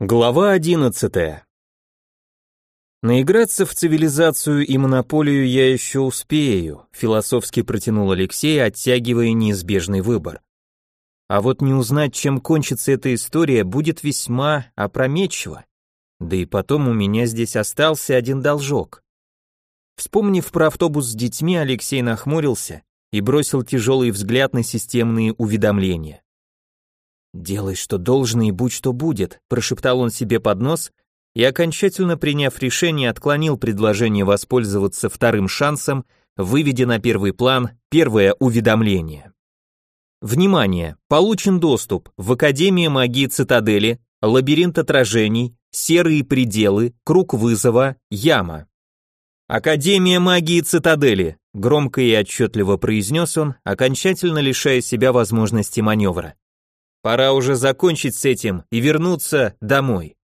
Глава одиннадцатая. Наиграться в цивилизацию и монополию я еще успею, философски протянул Алексей, оттягивая неизбежный выбор. А вот не узнать, чем кончится эта история, будет весьма опрометчиво. Да и потом у меня здесь остался один должок. Вспомнив про автобус с детьми, Алексей нахмурился и бросил тяжелый взгляд на системные уведомления. «Делай, что должно, и будь, что будет», – прошептал он себе под нос и, окончательно приняв решение, отклонил предложение воспользоваться вторым шансом, выведя на первый план первое уведомление. Внимание! Получен доступ в Академию магии Цитадели, лабиринт отражений, серые пределы, круг вызова, яма. Академия магии Цитадели, громко и отчетливо произнес он, окончательно лишая себя возможности маневра. Пора уже закончить с этим и вернуться домой.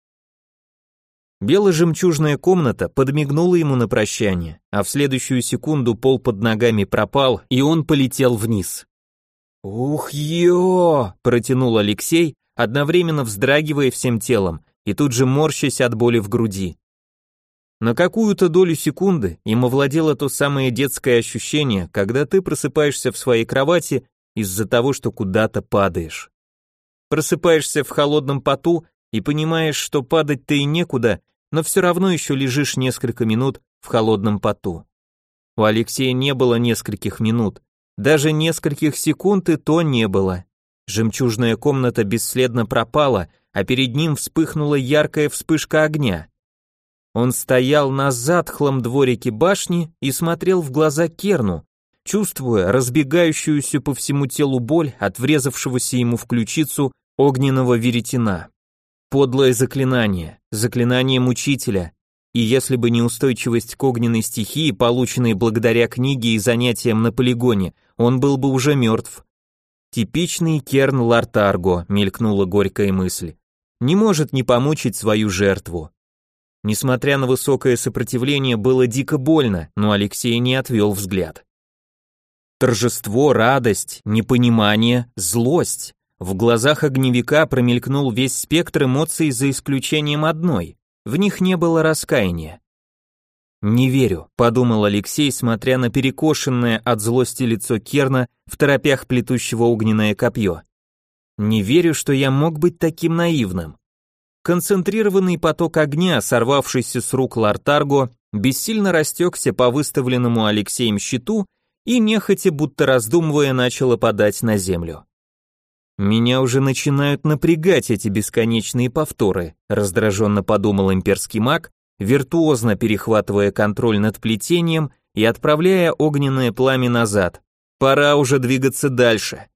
Бело-жемчужная комната подмигнула ему на прощание, а в следующую секунду пол под ногами пропал, и он полетел вниз. «Ух, ё!» – протянул Алексей, одновременно вздрагивая всем телом и тут же морщась от боли в груди. На какую-то долю секунды им овладело то самое детское ощущение, когда ты просыпаешься в своей кровати из-за того, что куда-то падаешь. Просыпаешься в холодном поту и понимаешь, что падать-то и некуда, но все равно еще лежишь несколько минут в холодном поту. У Алексея не было нескольких минут, даже нескольких секунд и то не было. Жемчужная комната бесследно пропала, а перед ним вспыхнула яркая вспышка огня. Он стоял на затхлом дворике башни и смотрел в глаза Керну, чувствуя разбегающуюся по всему телу боль от врезавшегося ему в ключицу огненного веретена. Подлое заклинание, заклинание мучителя, и если бы не устойчивость к огненной стихии, полученной благодаря книге и занятиям на полигоне, он был бы уже мертв. Типичный Керн Лартарго, мелькнула горькая мысль. Не может не помучить свою жертву. Несмотря на высокое сопротивление, было дико больно, но Алексей не отвел взгляд. Торжество, радость, непонимание, злость. В глазах огневика промелькнул весь спектр эмоций за исключением одной. В них не было раскаяния. «Не верю», — подумал Алексей, смотря на перекошенное от злости лицо Керна в торопях плетущего огненное копье. «Не верю, что я мог быть таким наивным». Концентрированный поток огня, сорвавшийся с рук Лартарго, бессильно растекся по выставленному Алексеем щиту и нехотя, будто раздумывая, начал опадать на землю. Меня уже начинают напрягать эти бесконечные повторы, раздраженно подумал имперский маг, виртуозно перехватывая контроль над плетением и отправляя огненное пламя назад. Пора уже двигаться дальше.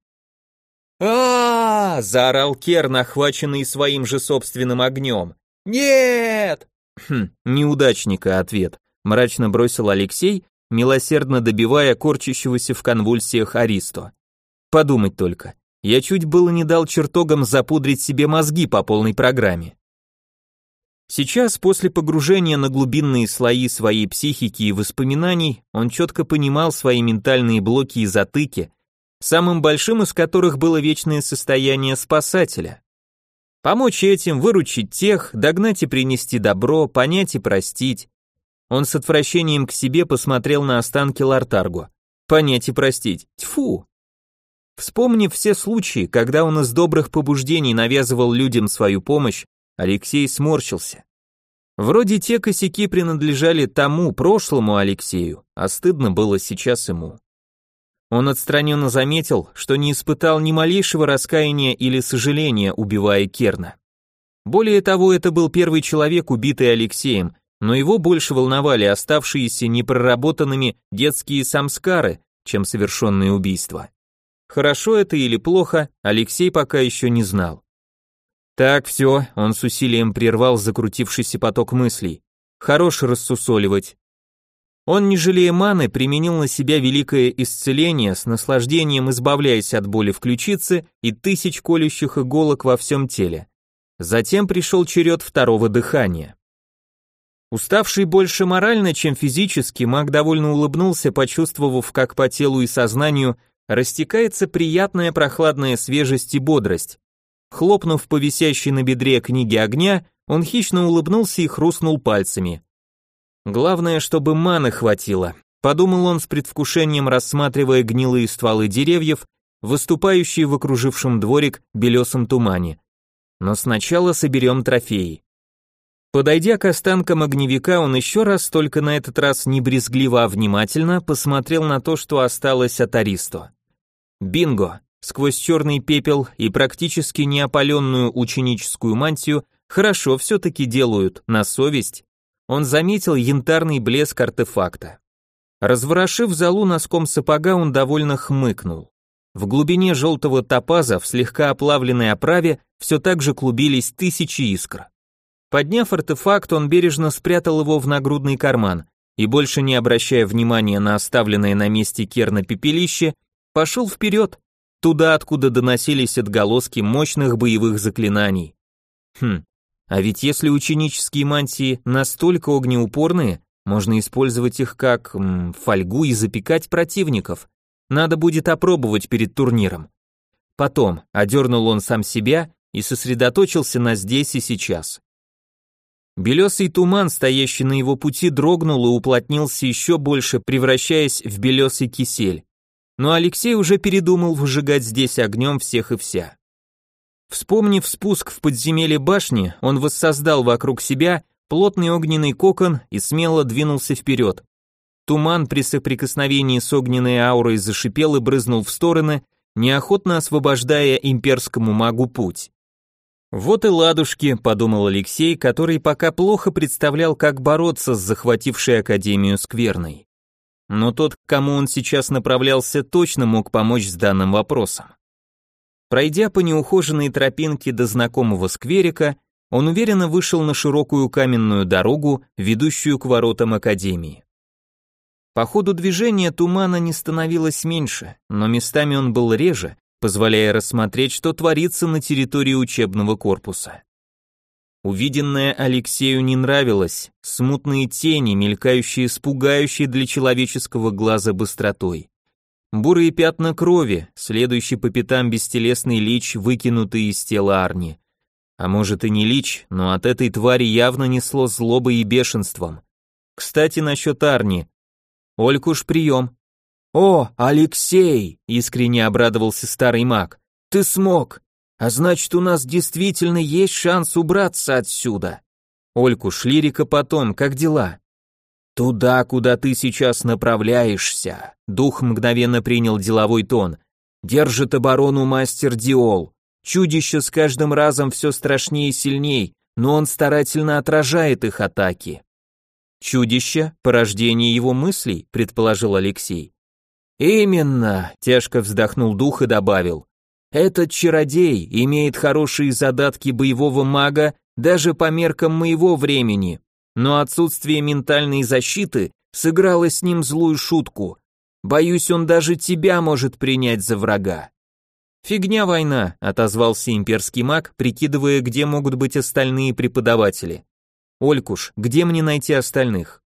а, заорал Керн, охваченный своим же собственным огнем. «Нет!» «Хм, неудачника ответ», — мрачно бросил Алексей, милосердно добивая корчащегося в конвульсиях Аристо. «Подумать только, я чуть было не дал чертогам запудрить себе мозги по полной программе. Сейчас, после погружения на глубинные слои своей психики и воспоминаний, он четко понимал свои ментальные блоки и затыки, самым большим из которых было вечное состояние спасателя. Помочь этим, выручить тех, догнать и принести добро, понять и простить. Он с отвращением к себе посмотрел на останки Лартарго. Понять и простить. Тьфу, Вспомнив все случаи, когда он из добрых побуждений навязывал людям свою помощь, Алексей сморщился. Вроде те косяки принадлежали тому прошлому Алексею, а стыдно было сейчас ему. Он отстраненно заметил, что не испытал ни малейшего раскаяния или сожаления, убивая Керна. Более того, это был первый человек, убитый Алексеем, но его больше волновали оставшиеся непроработанными детские самскары, чем совершенные убийства. Хорошо это или плохо, Алексей пока еще не знал. Так, все, он с усилием прервал закрутившийся поток мыслей. Хорош рассусоливать. Он, не жалея маны, применил на себя великое исцеление, с наслаждением избавляясь от боли в ключице и тысяч колющих иголок во всем теле. Затем пришел черед второго дыхания. Уставший больше морально, чем физически, маг довольно улыбнулся, почувствовав, как по телу и сознанию растекается приятная прохладная свежесть и бодрость. Хлопнув по висящей на бедре книге огня, он хищно улыбнулся и хрустнул пальцами. Главное, чтобы маны хватило, подумал он с предвкушением, рассматривая гнилые стволы деревьев, выступающие в окружившем дворик белесом тумане. Но сначала соберем трофеи. Подойдя к останкам огневика, он еще раз, только на этот раз не брезгливо, а внимательно, посмотрел на то, что осталось от Аристо. Бинго! Сквозь черный пепел и практически неопаленную ученическую мантию хорошо все-таки делают, на совесть, он заметил янтарный блеск артефакта. Разворошив залу носком сапога, он довольно хмыкнул. В глубине желтого топаза, в слегка оплавленной оправе, все так же клубились тысячи искр. Подняв артефакт, он бережно спрятал его в нагрудный карман и, больше не обращая внимания на оставленное на месте керна пепелище, пошел вперед, туда, откуда доносились отголоски мощных боевых заклинаний. Хм, а ведь если ученические мантии настолько огнеупорные, можно использовать их как м, фольгу и запекать противников. Надо будет опробовать перед турниром. Потом одернул он сам себя и сосредоточился на здесь и сейчас. Белесый туман, стоящий на его пути, дрогнул и уплотнился еще больше, превращаясь в белесый кисель. Но Алексей уже передумал выжигать здесь огнем всех и вся. Вспомнив спуск в подземелье башни, он воссоздал вокруг себя плотный огненный кокон и смело двинулся вперед. Туман при соприкосновении с огненной аурой зашипел и брызнул в стороны, неохотно освобождая имперскому магу путь. Вот и ладушки, подумал Алексей, который пока плохо представлял, как бороться с захватившей Академию Скверной. Но тот, к кому он сейчас направлялся, точно мог помочь с данным вопросом. Пройдя по неухоженной тропинке до знакомого скверика, он уверенно вышел на широкую каменную дорогу, ведущую к воротам академии. По ходу движения тумана не становилось меньше, но местами он был реже, позволяя рассмотреть, что творится на территории учебного корпуса. Увиденное Алексею не нравилось, смутные тени, мелькающие с пугающей для человеческого глаза быстротой. Бурые пятна крови, следующий по пятам бестелесный лич, выкинутый из тела Арни. А может и не лич, но от этой твари явно несло злобой и бешенством. Кстати, насчет Арни. Олькуш, прием. «О, Алексей!» — искренне обрадовался старый маг. «Ты смог! А значит, у нас действительно есть шанс убраться отсюда!» «Олькуш, лирика потом, как дела?» «Туда, куда ты сейчас направляешься», — дух мгновенно принял деловой тон. «Держит оборону мастер Диол. Чудище с каждым разом все страшнее и сильней, но он старательно отражает их атаки». «Чудище? Порождение его мыслей?» — предположил Алексей. «Именно», — тяжко вздохнул дух и добавил. «Этот чародей имеет хорошие задатки боевого мага даже по меркам моего времени но отсутствие ментальной защиты сыграло с ним злую шутку. Боюсь, он даже тебя может принять за врага. Фигня война, отозвался имперский маг, прикидывая, где могут быть остальные преподаватели. Олькуш, где мне найти остальных?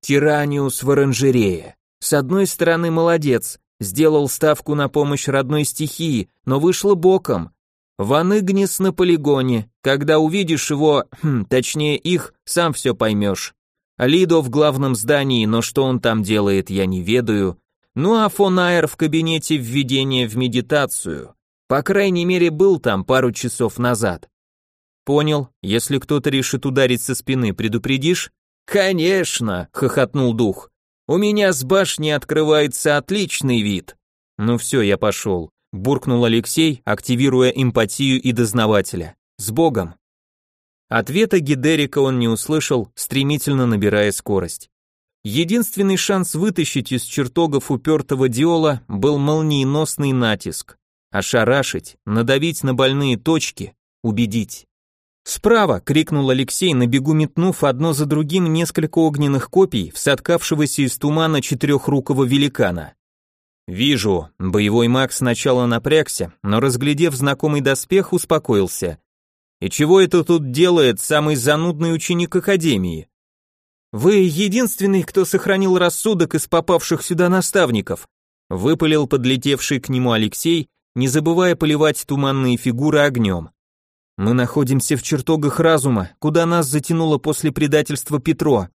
Тираниус в оранжерее. С одной стороны, молодец, сделал ставку на помощь родной стихии, но вышло боком. Ван Игнис на полигоне. Когда увидишь его, хм, точнее их, сам все поймешь. Лидо в главном здании, но что он там делает, я не ведаю. Ну а фон Айр в кабинете введения в медитацию. По крайней мере, был там пару часов назад. Понял, если кто-то решит ударить со спины, предупредишь? Конечно, хохотнул дух. У меня с башни открывается отличный вид. Ну все, я пошел буркнул Алексей, активируя эмпатию и дознавателя. С Богом. Ответа Гидерика он не услышал, стремительно набирая скорость. Единственный шанс вытащить из чертогов упертого Диола был молниеносный натиск. Ошарашить, надавить на больные точки, убедить. «Справа!» — крикнул Алексей, на бегу метнув одно за другим несколько огненных копий в соткавшегося из тумана четырехрукого великана. «Вижу». Боевой маг сначала напрягся, но, разглядев знакомый доспех, успокоился. «И чего это тут делает самый занудный ученик Академии?» «Вы единственный, кто сохранил рассудок из попавших сюда наставников», выпалил подлетевший к нему Алексей, не забывая поливать туманные фигуры огнем. Мы находимся в чертогах разума, куда нас затянуло после предательства Петро.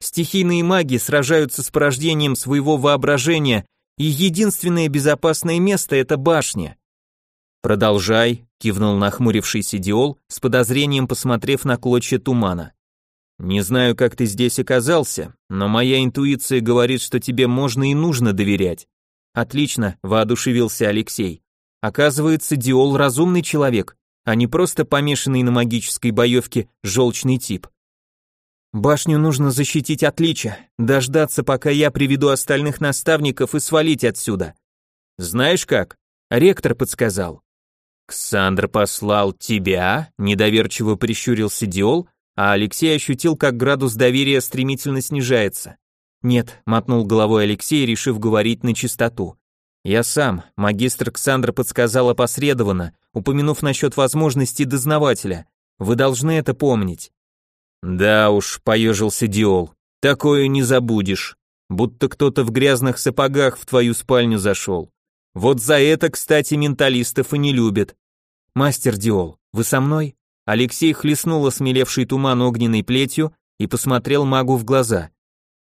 Стихийные маги сражаются с порождением своего воображения, и единственное безопасное место это башня. Продолжай, кивнул нахмурившийся Диол, с подозрением посмотрев на клочья тумана. Не знаю, как ты здесь оказался, но моя интуиция говорит, что тебе можно и нужно доверять. Отлично, воодушевился Алексей. Оказывается, Диол разумный человек, а не просто помешанный на магической боевке желчный тип. Башню нужно защитить от лича, дождаться, пока я приведу остальных наставников и свалить отсюда. Знаешь как? Ректор подсказал. Ксандр послал тебя? Недоверчиво прищурился Диол, а Алексей ощутил, как градус доверия стремительно снижается. Нет, мотнул головой Алексей, решив говорить на чистоту. Я сам, магистр Ксандр подсказал опосредованно, упомянув насчет возможности дознавателя. Вы должны это помнить. Да уж, поежился Диол. Такое не забудешь. Будто кто-то в грязных сапогах в твою спальню зашел. Вот за это, кстати, менталистов и не любят. Мастер Диол, вы со мной? Алексей хлестнул осмелевший туман огненной плетью и посмотрел магу в глаза.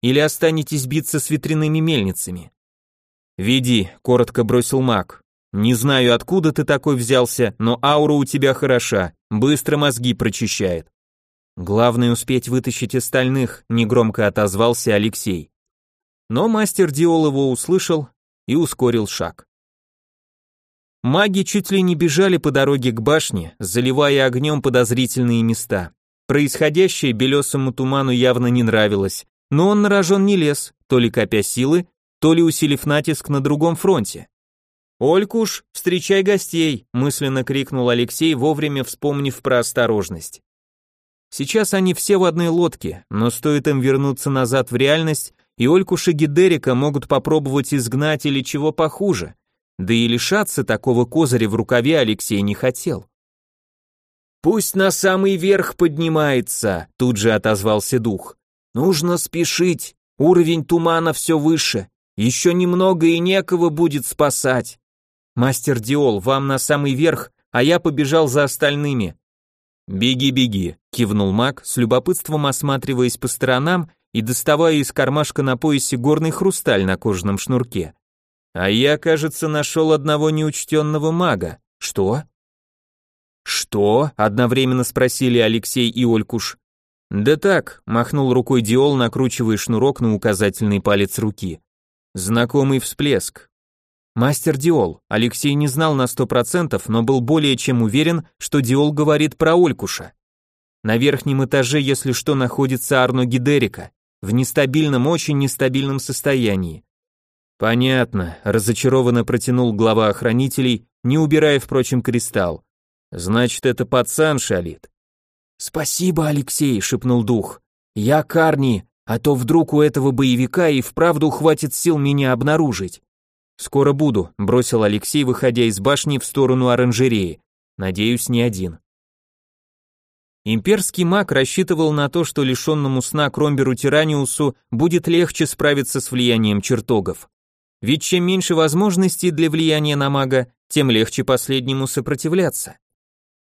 Или останетесь биться с ветряными мельницами? «Веди», — коротко бросил маг. «Не знаю, откуда ты такой взялся, но аура у тебя хороша, быстро мозги прочищает». «Главное успеть вытащить остальных», — негромко отозвался Алексей. Но мастер Диол его услышал и ускорил шаг. Маги чуть ли не бежали по дороге к башне, заливая огнем подозрительные места. Происходящее белесому туману явно не нравилось, но он на рожон не лез, то ли копя силы, то ли усилив натиск на другом фронте. «Олькуш, встречай гостей!» – мысленно крикнул Алексей, вовремя вспомнив про осторожность. Сейчас они все в одной лодке, но стоит им вернуться назад в реальность, и Олькуш и Гидерика могут попробовать изгнать или чего похуже. Да и лишаться такого козыря в рукаве Алексей не хотел. «Пусть на самый верх поднимается», — тут же отозвался дух. «Нужно спешить, уровень тумана все выше, еще немного и некого будет спасать. Мастер Диол, вам на самый верх, а я побежал за остальными. Беги, беги, кивнул маг, с любопытством осматриваясь по сторонам и доставая из кармашка на поясе горный хрусталь на кожаном шнурке. А я, кажется, нашел одного неучтенного мага. Что? Что? Одновременно спросили Алексей и Олькуш. Да так, махнул рукой Диол, накручивая шнурок на указательный палец руки. Знакомый всплеск. Мастер Диол. Алексей не знал на сто процентов, но был более чем уверен, что Диол говорит про Олькуша. На верхнем этаже, если что, находится Арно Гидерика, в нестабильном, очень нестабильном состоянии. Понятно, разочарованно протянул глава охранителей, не убирая, впрочем, кристалл. Значит, это пацан шалит. Спасибо, Алексей, шепнул дух. Я Карни, а то вдруг у этого боевика и вправду хватит сил меня обнаружить. Скоро буду, бросил Алексей, выходя из башни в сторону оранжереи. Надеюсь, не один. Имперский маг рассчитывал на то, что лишенному сна Кромберу Тираниусу будет легче справиться с влиянием чертогов. Ведь чем меньше возможностей для влияния на мага, тем легче последнему сопротивляться.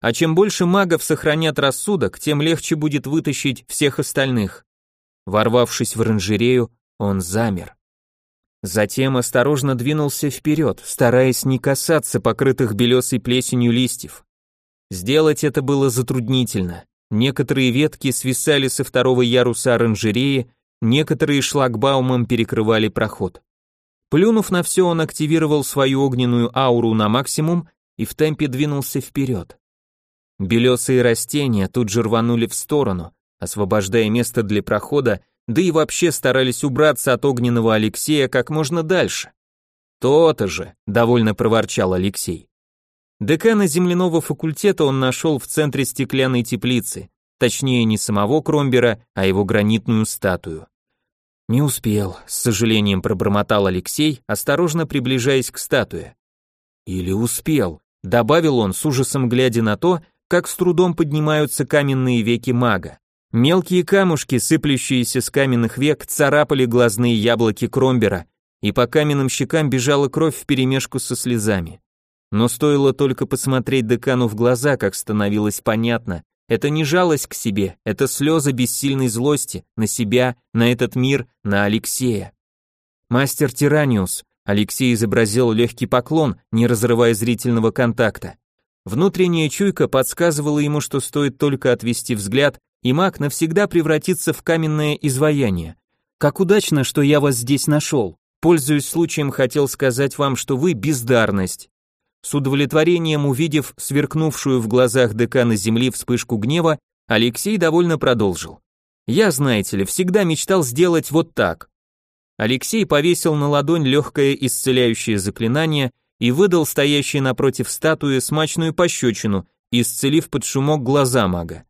А чем больше магов сохранят рассудок, тем легче будет вытащить всех остальных. Ворвавшись в оранжерею, он замер. Затем осторожно двинулся вперед, стараясь не касаться покрытых белесой плесенью листьев. Сделать это было затруднительно. Некоторые ветки свисали со второго яруса оранжереи, некоторые шлагбаумом перекрывали проход. Плюнув на все, он активировал свою огненную ауру на максимум и в темпе двинулся вперед. Белесые растения тут же рванули в сторону, освобождая место для прохода, да и вообще старались убраться от огненного Алексея как можно дальше. «То-то же», — довольно проворчал Алексей. Декана земляного факультета он нашел в центре стеклянной теплицы, точнее не самого Кромбера, а его гранитную статую. Не успел, с сожалением пробормотал Алексей, осторожно приближаясь к статуе. Или успел, добавил он с ужасом глядя на то, как с трудом поднимаются каменные веки мага. Мелкие камушки, сыплющиеся с каменных век, царапали глазные яблоки Кромбера, и по каменным щекам бежала кровь вперемешку со слезами. Но стоило только посмотреть декану в глаза, как становилось понятно. Это не жалость к себе, это слезы бессильной злости на себя, на этот мир, на Алексея. Мастер Тираниус, Алексей изобразил легкий поклон, не разрывая зрительного контакта. Внутренняя чуйка подсказывала ему, что стоит только отвести взгляд, и маг навсегда превратится в каменное изваяние. Как удачно, что я вас здесь нашел. Пользуясь случаем, хотел сказать вам, что вы бездарность. С удовлетворением увидев сверкнувшую в глазах декана земли вспышку гнева, Алексей довольно продолжил. «Я, знаете ли, всегда мечтал сделать вот так». Алексей повесил на ладонь легкое исцеляющее заклинание и выдал стоящей напротив статуи смачную пощечину, исцелив под шумок глаза мага.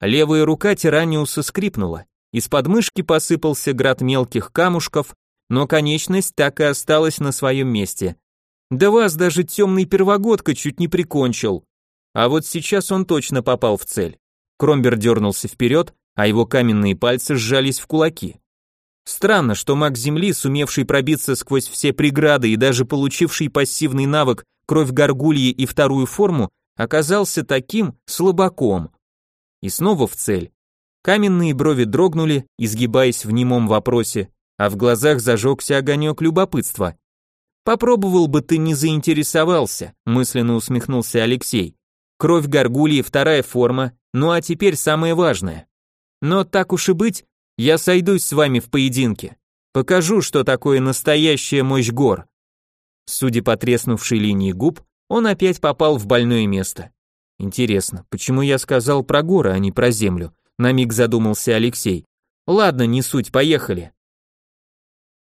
Левая рука Тираниуса скрипнула, из подмышки посыпался град мелких камушков, но конечность так и осталась на своем месте. Да вас даже темный первогодка чуть не прикончил. А вот сейчас он точно попал в цель. Кромбер дернулся вперед, а его каменные пальцы сжались в кулаки. Странно, что маг Земли, сумевший пробиться сквозь все преграды и даже получивший пассивный навык кровь горгульи и вторую форму, оказался таким слабаком. И снова в цель. Каменные брови дрогнули, изгибаясь в немом вопросе, а в глазах зажегся огонек любопытства. Попробовал бы ты не заинтересовался, мысленно усмехнулся Алексей. Кровь горгульи, вторая форма, ну а теперь самое важное. Но так уж и быть, я сойдусь с вами в поединке. Покажу, что такое настоящая мощь гор. Судя по треснувшей линии губ, он опять попал в больное место. Интересно, почему я сказал про горы, а не про землю? На миг задумался Алексей. Ладно, не суть, поехали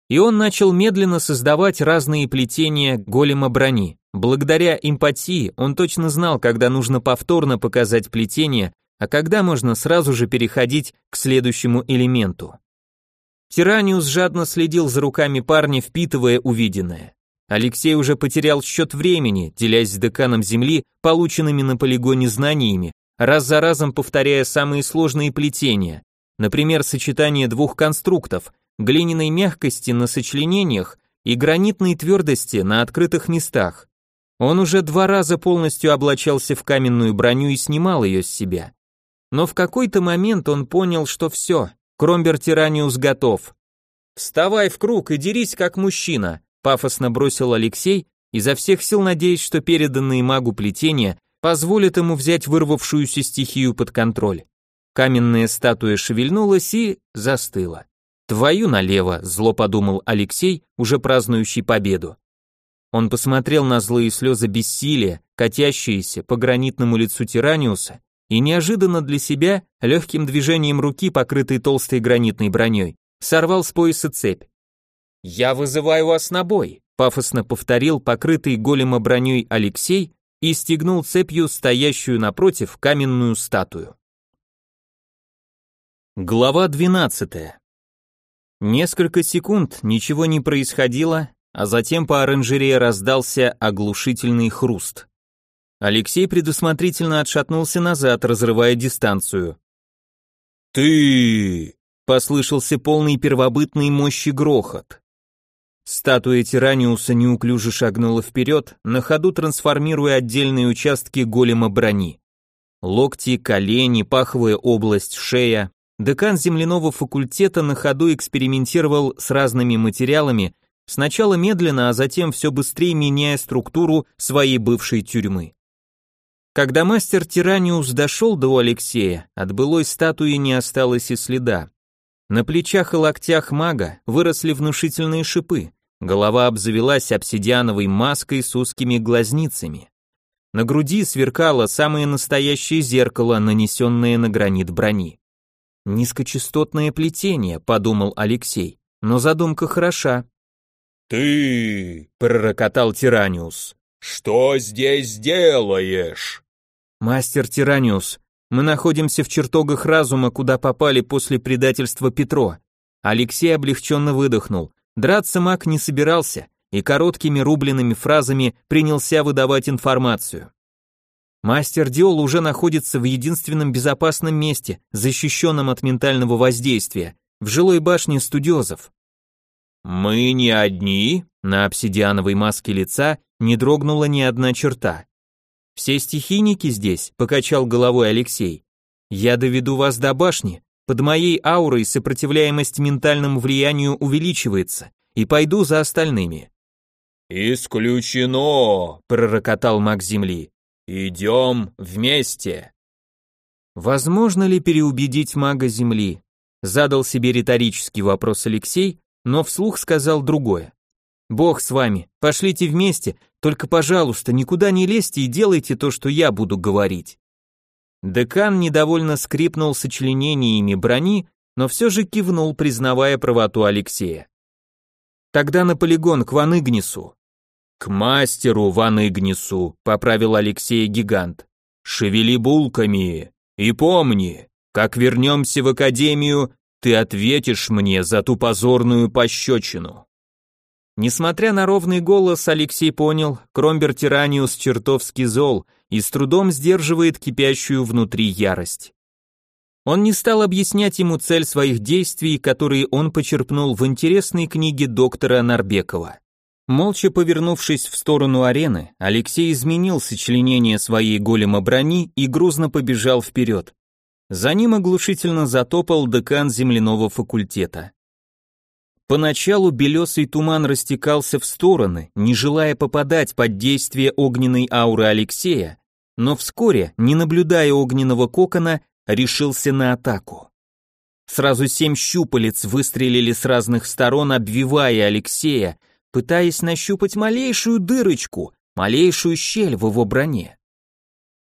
и он начал медленно создавать разные плетения голема брони. Благодаря эмпатии он точно знал, когда нужно повторно показать плетение, а когда можно сразу же переходить к следующему элементу. Тираниус жадно следил за руками парня, впитывая увиденное. Алексей уже потерял счет времени, делясь с деканом Земли полученными на полигоне знаниями, раз за разом повторяя самые сложные плетения, например, сочетание двух конструктов, глиняной мягкости на сочленениях и гранитной твердости на открытых местах. Он уже два раза полностью облачался в каменную броню и снимал ее с себя. Но в какой-то момент он понял, что все, Кромбер Тираниус готов. «Вставай в круг и дерись как мужчина», пафосно бросил Алексей, изо всех сил надеясь, что переданные магу плетения позволят ему взять вырвавшуюся стихию под контроль. Каменная статуя шевельнулась и застыла. «Твою налево», зло подумал Алексей, уже празднующий победу. Он посмотрел на злые слезы бессилия, катящиеся по гранитному лицу Тираниуса, и неожиданно для себя, легким движением руки, покрытой толстой гранитной броней, сорвал с пояса цепь. «Я вызываю вас на бой», пафосно повторил покрытый голема броней Алексей и стегнул цепью стоящую напротив каменную статую. Глава двенадцатая. Несколько секунд ничего не происходило, а затем по оранжерее раздался оглушительный хруст. Алексей предусмотрительно отшатнулся назад, разрывая дистанцию. «Ты!» — послышался полный первобытной мощи грохот. Статуя Тираниуса неуклюже шагнула вперед, на ходу трансформируя отдельные участки голема брони. Локти, колени, паховая область, шея, Декан земляного факультета на ходу экспериментировал с разными материалами, сначала медленно, а затем все быстрее меняя структуру своей бывшей тюрьмы. Когда мастер Тираниус дошел до Алексея, от былой статуи не осталось и следа. На плечах и локтях мага выросли внушительные шипы, голова обзавелась обсидиановой маской с узкими глазницами. На груди сверкало самое настоящее зеркало, нанесенное на гранит брони. Низкочастотное плетение, подумал Алексей, но задумка хороша. Ты, пророкотал Тираниус. «Что здесь делаешь?» «Мастер Тираниус, мы находимся в чертогах разума, куда попали после предательства Петро». Алексей облегченно выдохнул. Драться маг не собирался и короткими рубленными фразами принялся выдавать информацию. Мастер Диол уже находится в единственном безопасном месте, защищенном от ментального воздействия, в жилой башне студиозов. «Мы не одни?» На обсидиановой маске лица не дрогнула ни одна черта. «Все стихийники здесь», — покачал головой Алексей. «Я доведу вас до башни. Под моей аурой сопротивляемость ментальному влиянию увеличивается, и пойду за остальными». «Исключено!» — пророкотал маг Земли. «Идем вместе!» Возможно ли переубедить мага Земли? Задал себе риторический вопрос Алексей, но вслух сказал другое. Бог с вами, пошлите вместе, только, пожалуйста, никуда не лезьте и делайте то, что я буду говорить. Декан недовольно скрипнул сочленениями брони, но все же кивнул, признавая правоту Алексея. Тогда на полигон к Ван Игнису. «К мастеру Ван Игнису», — поправил Алексей гигант. «Шевели булками и помни, как вернемся в академию, ты ответишь мне за ту позорную пощечину». Несмотря на ровный голос, Алексей понял, Кромбер Тираниус чертовски зол и с трудом сдерживает кипящую внутри ярость. Он не стал объяснять ему цель своих действий, которые он почерпнул в интересной книге доктора Нарбекова. Молча повернувшись в сторону арены, Алексей изменил сочленение своей голема брони и грузно побежал вперед. За ним оглушительно затопал декан земляного факультета. Поначалу белесый туман растекался в стороны, не желая попадать под действие огненной ауры Алексея, но вскоре, не наблюдая огненного кокона, решился на атаку. Сразу семь щупалец выстрелили с разных сторон, обвивая Алексея, пытаясь нащупать малейшую дырочку, малейшую щель в его броне.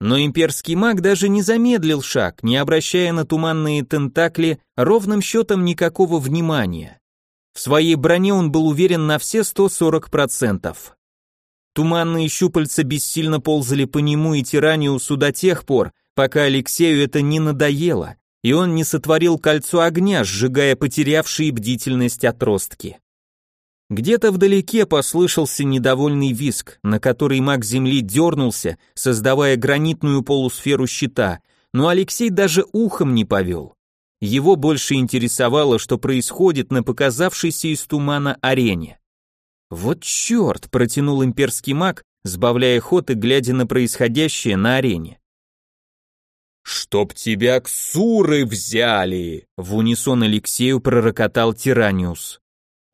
Но имперский маг даже не замедлил шаг, не обращая на туманные тентакли ровным счетом никакого внимания. В своей броне он был уверен на все 140%. Туманные щупальца бессильно ползали по нему и Тираниусу до тех пор, пока Алексею это не надоело, и он не сотворил кольцо огня, сжигая потерявшие бдительность отростки. Где-то вдалеке послышался недовольный виск, на который маг земли дернулся, создавая гранитную полусферу щита, но Алексей даже ухом не повел. Его больше интересовало, что происходит на показавшейся из тумана арене. «Вот черт!» — протянул имперский маг, сбавляя ход и глядя на происходящее на арене. «Чтоб тебя ксуры взяли!» — в унисон Алексею пророкотал Тираниус.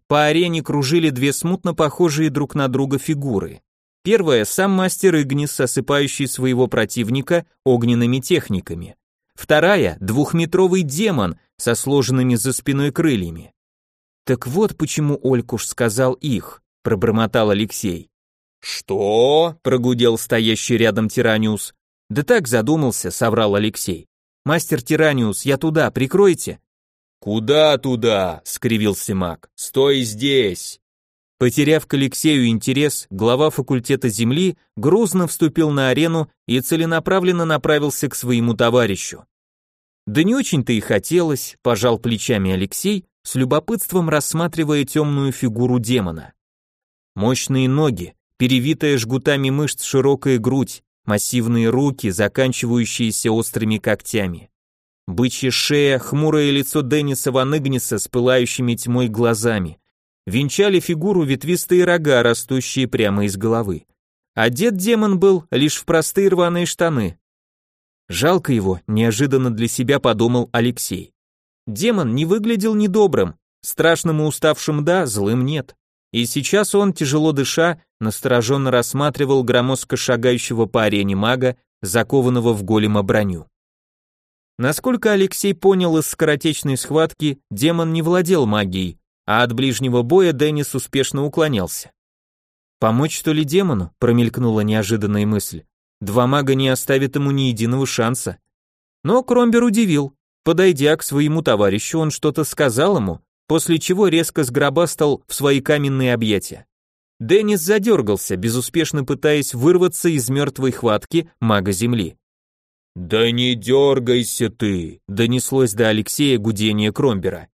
По арене кружили две смутно похожие друг на друга фигуры. Первая — сам мастер Игнис, осыпающий своего противника огненными техниками. Вторая — двухметровый демон со сложенными за спиной крыльями. «Так вот почему Олькуш сказал их», — пробормотал Алексей. «Что?» — прогудел стоящий рядом Тираниус. «Да так задумался», — соврал Алексей. «Мастер Тираниус, я туда, прикройте». «Куда туда?» — скривился маг. «Стой здесь!» Потеряв к Алексею интерес, глава факультета Земли грузно вступил на арену и целенаправленно направился к своему товарищу. Да не очень-то и хотелось, пожал плечами Алексей, с любопытством рассматривая темную фигуру демона. Мощные ноги, перевитая жгутами мышц широкая грудь, массивные руки, заканчивающиеся острыми когтями. Бычья шея, хмурое лицо Денниса Ван Игниса с пылающими тьмой глазами. Венчали фигуру ветвистые рога, растущие прямо из головы. Одет демон был лишь в простые рваные штаны. Жалко его, неожиданно для себя подумал Алексей. Демон не выглядел недобрым, страшным и уставшим да, злым нет. И сейчас он, тяжело дыша, настороженно рассматривал громоздко шагающего по арене мага, закованного в голема броню. Насколько Алексей понял из скоротечной схватки, демон не владел магией, а от ближнего боя Деннис успешно уклонялся. «Помочь что ли демону?» – промелькнула неожиданная мысль. «Два мага не оставят ему ни единого шанса». Но Кромбер удивил. Подойдя к своему товарищу, он что-то сказал ему, после чего резко сгробастал в свои каменные объятия. Деннис задергался, безуспешно пытаясь вырваться из мертвой хватки мага Земли. «Да не дергайся ты!» — донеслось до Алексея гудение Кромбера.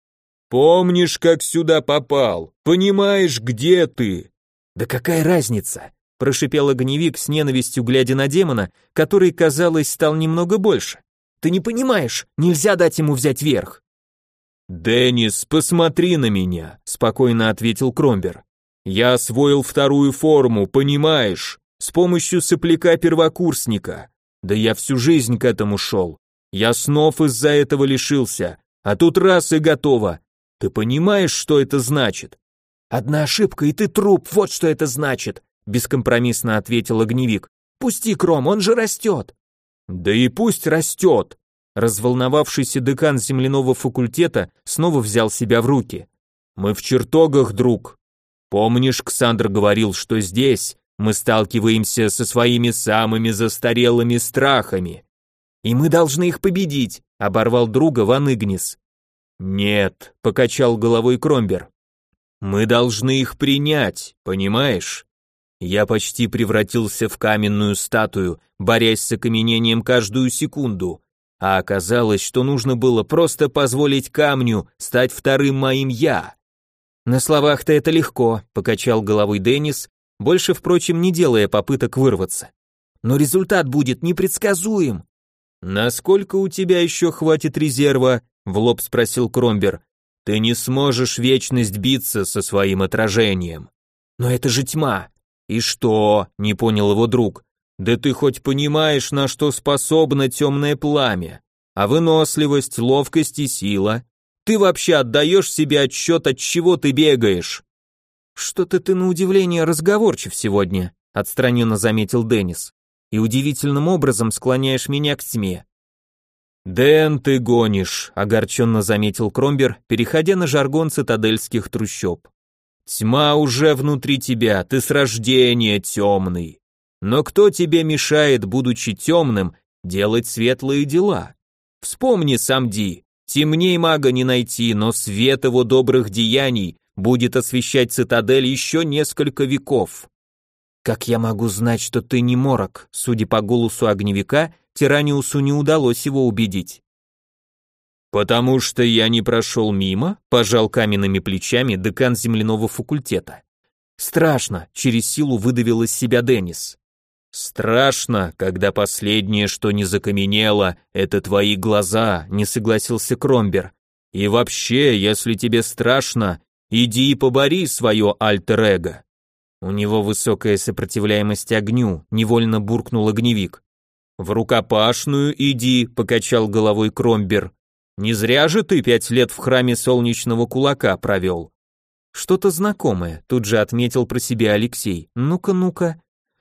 «Помнишь, как сюда попал? Понимаешь, где ты?» «Да какая разница?» — прошипел огневик с ненавистью, глядя на демона, который, казалось, стал немного больше. «Ты не понимаешь, нельзя дать ему взять верх!» «Деннис, посмотри на меня», — спокойно ответил Кромбер. «Я освоил вторую форму, понимаешь, с помощью сопляка-первокурсника. Да я всю жизнь к этому шел. Я снов из-за этого лишился, а тут раз и готово. Ты понимаешь, что это значит?» «Одна ошибка, и ты труп, вот что это значит», — бескомпромиссно ответил огневик. «Пусти, Кром, он же растет». «Да и пусть растет», Разволновавшийся декан земляного факультета снова взял себя в руки. «Мы в чертогах, друг. Помнишь, Ксандр говорил, что здесь мы сталкиваемся со своими самыми застарелыми страхами. И мы должны их победить», — оборвал друга Ван Игнис. «Нет», — покачал головой Кромбер. «Мы должны их принять, понимаешь? Я почти превратился в каменную статую, борясь с окаменением каждую секунду, а оказалось, что нужно было просто позволить камню стать вторым моим «я». «На словах-то это легко», — покачал головой Деннис, больше, впрочем, не делая попыток вырваться. «Но результат будет непредсказуем». «Насколько у тебя еще хватит резерва?» — в лоб спросил Кромбер. «Ты не сможешь вечность биться со своим отражением». «Но это же тьма». «И что?» — не понял его друг. Да ты хоть понимаешь, на что способно темное пламя? А выносливость, ловкость и сила? Ты вообще отдаешь себе отчет, от чего ты бегаешь? Что-то ты на удивление разговорчив сегодня, отстраненно заметил Деннис. И удивительным образом склоняешь меня к тьме. «Дэн, ты гонишь», — огорченно заметил Кромбер, переходя на жаргон цитадельских трущоб. «Тьма уже внутри тебя, ты с рождения темный. Но кто тебе мешает, будучи темным, делать светлые дела? Вспомни, Самди, темней мага не найти, но свет его добрых деяний будет освещать цитадель еще несколько веков. Как я могу знать, что ты не морок? Судя по голосу огневика, Тираниусу не удалось его убедить. «Потому что я не прошел мимо», — пожал каменными плечами декан земляного факультета. «Страшно», — через силу выдавил из себя Деннис. Страшно, когда последнее, что не закаменело, это твои глаза, не согласился Кромбер. И вообще, если тебе страшно, иди и побори свое альтер-эго. У него высокая сопротивляемость огню, невольно буркнул огневик. В рукопашную иди, покачал головой Кромбер. Не зря же ты пять лет в храме солнечного кулака провел. Что-то знакомое, тут же отметил про себя Алексей. Ну-ка, ну-ка.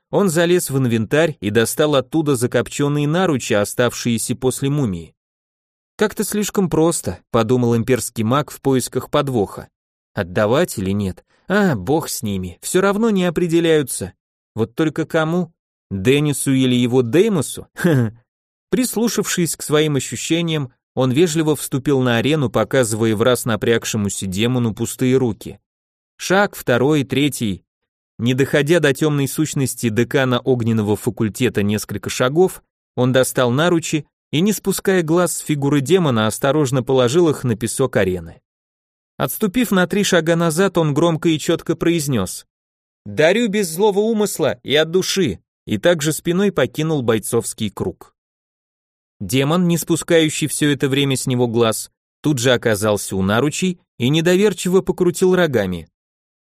Он залез в инвентарь и достал оттуда закопченные наручи, оставшиеся после мумии. Как-то слишком просто, подумал имперский маг в поисках подвоха. Отдавать или нет? А, бог с ними, все равно не определяются. Вот только кому? Деннису или его Деймосу? Прислушавшись к своим ощущениям, он вежливо вступил на арену, показывая в раз напрягшемуся демону пустые руки. Шаг, второй, третий, не доходя до темной сущности декана огненного факультета несколько шагов, он достал наручи и, не спуская глаз с фигуры демона, осторожно положил их на песок арены. Отступив на три шага назад, он громко и четко произнес «Дарю без злого умысла и от души», и также спиной покинул бойцовский круг. Демон, не спускающий все это время с него глаз, тут же оказался у наручей и недоверчиво покрутил рогами.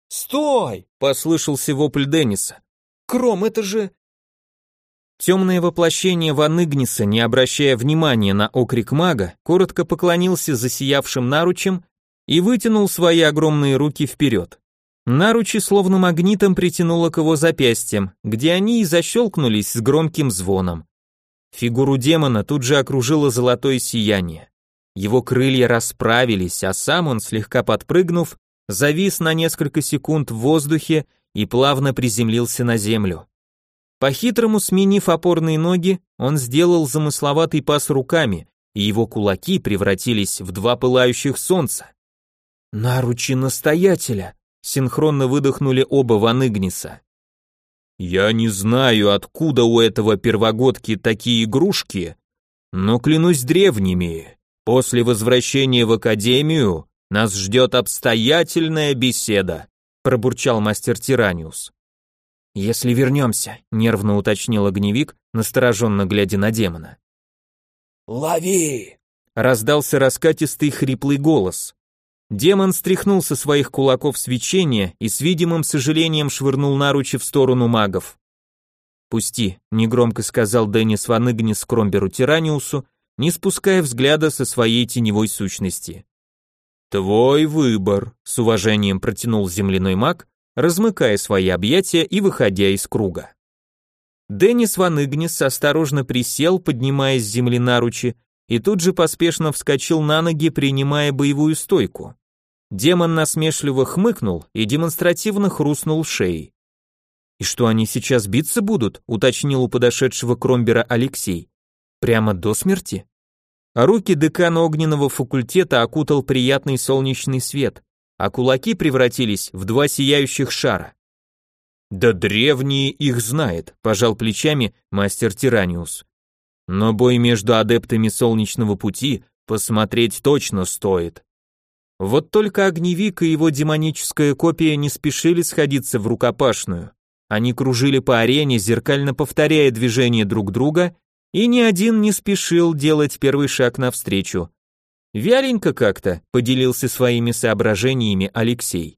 «Стой!» — послышался вопль Денниса. «Кром, это же...» Темное воплощение Ван Игниса, не обращая внимания на окрик мага, коротко поклонился засиявшим наручем и вытянул свои огромные руки вперед. Наручи словно магнитом притянуло к его запястьям, где они и защелкнулись с громким звоном. Фигуру демона тут же окружило золотое сияние. Его крылья расправились, а сам он, слегка подпрыгнув, завис на несколько секунд в воздухе и плавно приземлился на землю. По-хитрому сменив опорные ноги, он сделал замысловатый пас руками, и его кулаки превратились в два пылающих солнца. «Наручи настоятеля!» Синхронно выдохнули оба Ван. Я не знаю, откуда у этого первогодки такие игрушки, но клянусь древними, после возвращения в академию нас ждет обстоятельная беседа, пробурчал мастер Тираниус. Если вернемся, нервно уточнил огневик, настороженно глядя на демона. «Лови!» — раздался раскатистый хриплый голос. Демон стряхнул со своих кулаков свечение и с видимым сожалением швырнул наручи в сторону магов. «Пусти», — негромко сказал Деннис Ван Игнис Кромберу Тираниусу, не спуская взгляда со своей теневой сущности. «Твой выбор», — с уважением протянул земляной маг, размыкая свои объятия и выходя из круга. Деннис Ван Игнис осторожно присел, поднимая с земли наручи, и тут же поспешно вскочил на ноги, принимая боевую стойку. Демон насмешливо хмыкнул и демонстративно хрустнул шеей. «И что, они сейчас биться будут?» — уточнил у подошедшего Кромбера Алексей. «Прямо до смерти?» А руки декана огненного факультета окутал приятный солнечный свет, а кулаки превратились в два сияющих шара. «Да древние их знает», — пожал плечами мастер Тираниус. «Но бой между адептами Солнечного пути посмотреть точно стоит». Вот только огневик и его демоническая копия не спешили сходиться в рукопашную. Они кружили по арене, зеркально повторяя движения друг друга, и ни один не спешил делать первый шаг навстречу. Вяленько как-то поделился своими соображениями Алексей.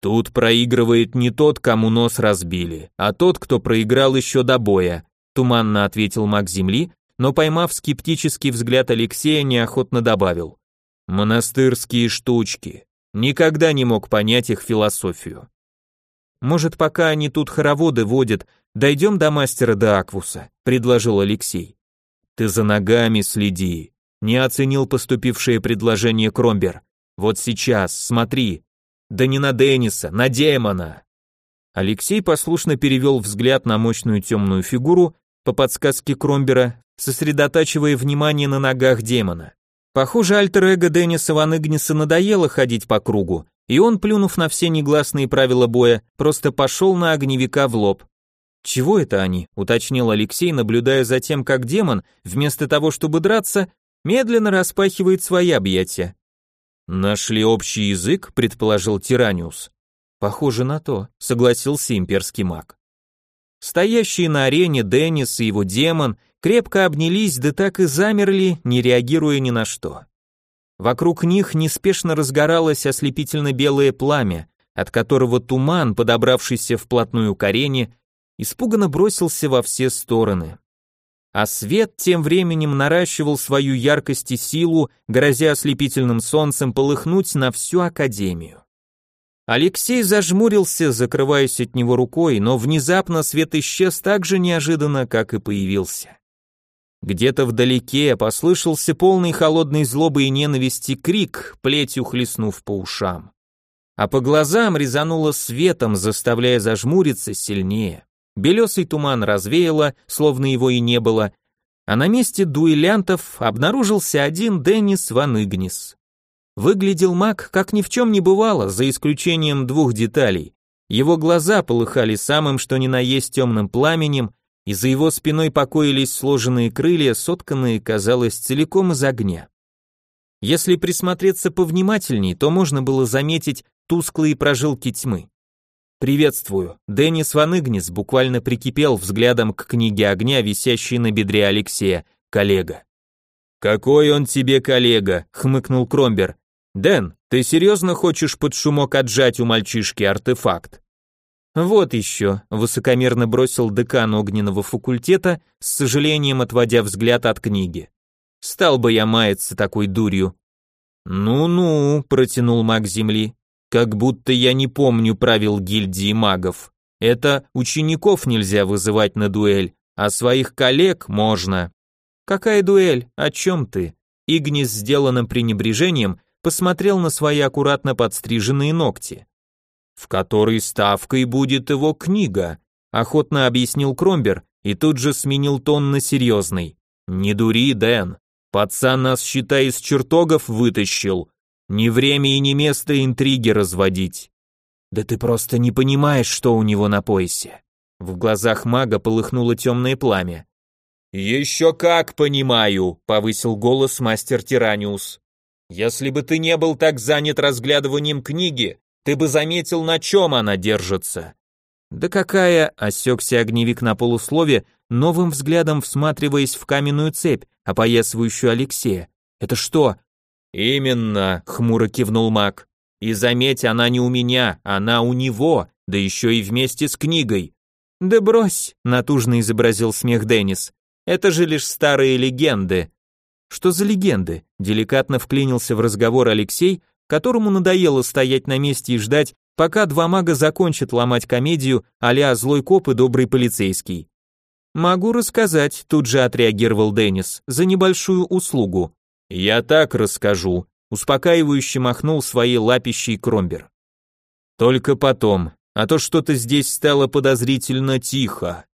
Тут проигрывает не тот, кому нос разбили, а тот, кто проиграл еще до боя, туманно ответил маг земли, но поймав скептический взгляд Алексея, неохотно добавил. Монастырские штучки. Никогда не мог понять их философию. Может, пока они тут хороводы водят, дойдем до мастера до Аквуса, предложил Алексей. Ты за ногами следи. Не оценил поступившее предложение Кромбер. Вот сейчас, смотри. Да не на Денниса, на демона. Алексей послушно перевел взгляд на мощную темную фигуру по подсказке Кромбера, сосредотачивая внимание на ногах демона. Похоже, альтер-эго Денниса Ван Игниса надоело ходить по кругу, и он, плюнув на все негласные правила боя, просто пошел на огневика в лоб. «Чего это они?» — уточнил Алексей, наблюдая за тем, как демон, вместо того, чтобы драться, медленно распахивает свои объятия. «Нашли общий язык», — предположил Тираниус. «Похоже на то», — согласился имперский маг. Стоящие на арене Деннис и его демон крепко обнялись, да так и замерли, не реагируя ни на что. Вокруг них неспешно разгоралось ослепительно-белое пламя, от которого туман, подобравшийся вплотную к арене, испуганно бросился во все стороны. А свет тем временем наращивал свою яркость и силу, грозя ослепительным солнцем полыхнуть на всю академию. Алексей зажмурился, закрываясь от него рукой, но внезапно свет исчез так же неожиданно, как и появился. Где-то вдалеке послышался полный холодной злобы и ненависти крик, плетью хлестнув по ушам. А по глазам резануло светом, заставляя зажмуриться сильнее. Белесый туман развеяло, словно его и не было, а на месте дуэлянтов обнаружился один Деннис Ван Игнис. Выглядел маг, как ни в чем не бывало, за исключением двух деталей. Его глаза полыхали самым что ни на есть темным пламенем, и за его спиной покоились сложенные крылья, сотканные, казалось, целиком из огня. Если присмотреться повнимательней, то можно было заметить тусклые прожилки тьмы. «Приветствую». Деннис Ван Игнис буквально прикипел взглядом к книге огня, висящей на бедре Алексея. «Коллега». «Какой он тебе коллега?» — хмыкнул Кромбер. «Дэн, ты серьезно хочешь под шумок отжать у мальчишки артефакт?» Вот еще, высокомерно бросил декан огненного факультета, с сожалением отводя взгляд от книги. Стал бы я маяться такой дурью. Ну-ну, протянул маг земли, как будто я не помню правил гильдии магов. Это учеников нельзя вызывать на дуэль, а своих коллег можно. Какая дуэль? О чем ты? Игнис, сделанным пренебрежением, посмотрел на свои аккуратно подстриженные ногти в которой ставкой будет его книга, охотно объяснил Кромбер и тут же сменил тон на серьезный. Не дури, Дэн, пацан нас, считай, из чертогов вытащил. Не время и не место интриги разводить. Да ты просто не понимаешь, что у него на поясе. В глазах мага полыхнуло темное пламя. «Еще как понимаю», — повысил голос мастер Тираниус. «Если бы ты не был так занят разглядыванием книги, ты бы заметил, на чем она держится». «Да какая?» — осекся огневик на полуслове, новым взглядом всматриваясь в каменную цепь, опоясывающую Алексея. «Это что?» «Именно», — хмуро кивнул маг. «И заметь, она не у меня, она у него, да еще и вместе с книгой». «Да брось», — натужно изобразил смех Деннис. «Это же лишь старые легенды». «Что за легенды?» — деликатно вклинился в разговор Алексей, которому надоело стоять на месте и ждать, пока два мага закончат ломать комедию а злой коп и добрый полицейский. «Могу рассказать», — тут же отреагировал Деннис, «за небольшую услугу». «Я так расскажу», — успокаивающе махнул своей лапищей Кромбер. «Только потом, а то что-то здесь стало подозрительно тихо».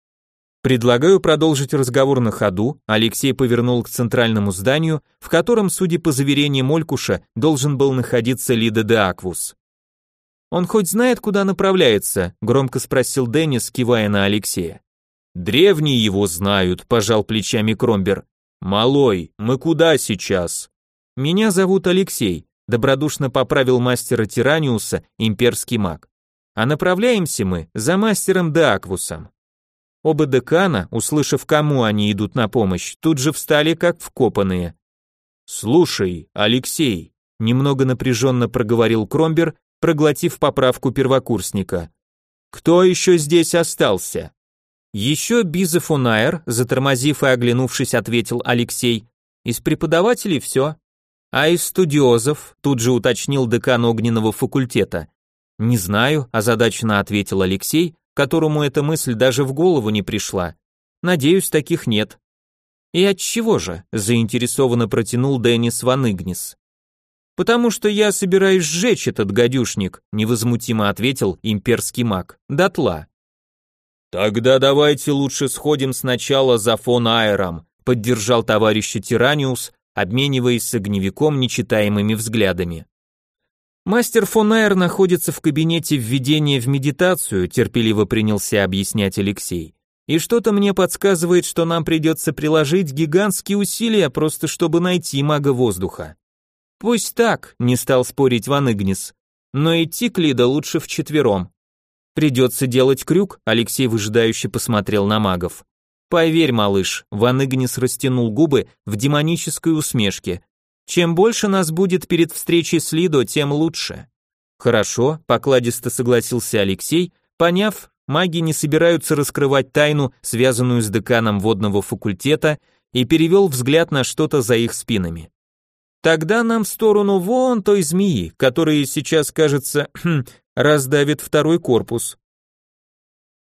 Предлагаю продолжить разговор на ходу. Алексей повернул к центральному зданию, в котором, судя по заверениям Олькуша, должен был находиться Лида де Аквус. Он хоть знает, куда направляется? громко спросил Деннис, кивая на Алексея. Древние его знают, пожал плечами Кромбер. Малой, мы куда сейчас? Меня зовут Алексей, добродушно поправил мастера Тираниуса имперский маг. А направляемся мы за мастером Деаквусом. Оба декана, услышав, кому они идут на помощь, тут же встали как вкопанные. «Слушай, Алексей», — немного напряженно проговорил Кромбер, проглотив поправку первокурсника. «Кто еще здесь остался?» Еще Бизов затормозив и оглянувшись, ответил Алексей. Из преподавателей все. А из студиозов, тут же уточнил декан огненного факультета. Не знаю, озадаченно ответил Алексей, которому эта мысль даже в голову не пришла. Надеюсь, таких нет. И от чего же? заинтересованно протянул Деннис Ван Игнис. Потому что я собираюсь сжечь этот гадюшник, невозмутимо ответил имперский маг. Дотла. «Тогда давайте лучше сходим сначала за фон Аэром», поддержал товарища Тираниус, обмениваясь с огневиком нечитаемыми взглядами. Мастер фон Аэр находится в кабинете введения в медитацию, терпеливо принялся объяснять Алексей. И что-то мне подсказывает, что нам придется приложить гигантские усилия просто чтобы найти мага воздуха. Пусть так, не стал спорить Ван Игнис, но идти к Лида лучше вчетвером. Придется делать крюк, Алексей выжидающе посмотрел на магов. Поверь, малыш, Ван Игнис растянул губы в демонической усмешке. Чем больше нас будет перед встречей с Лидо, тем лучше. Хорошо, покладисто согласился Алексей, поняв, маги не собираются раскрывать тайну, связанную с деканом водного факультета, и перевел взгляд на что-то за их спинами. Тогда нам в сторону вон той змеи, которая сейчас, кажется, раздавит второй корпус.